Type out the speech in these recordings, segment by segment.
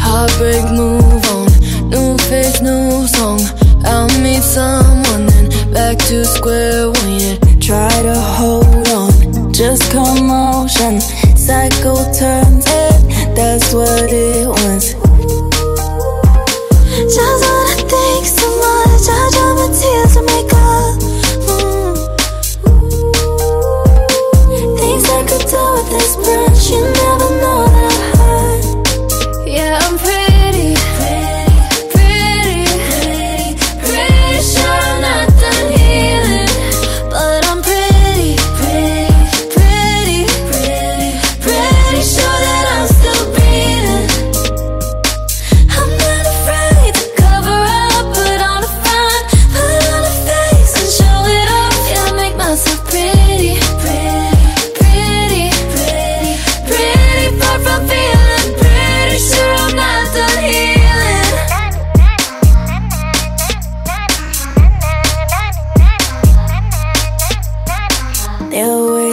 Heartbreak, move on. New face, new song. I'll meet someone and back to square one. Yeah, try to hold on. Just commotion. Cycle turns it. That's what it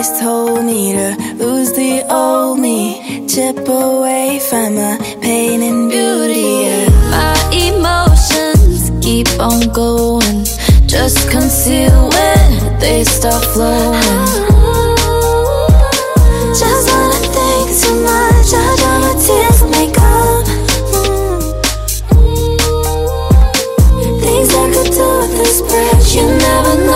always told me to lose the old me, chip away from my pain and beauty. Yeah. My emotions keep on going, just conceal when they start flowing. Just wanna think too much, I don't my tears make up. Things I could do with this bridge, you never know.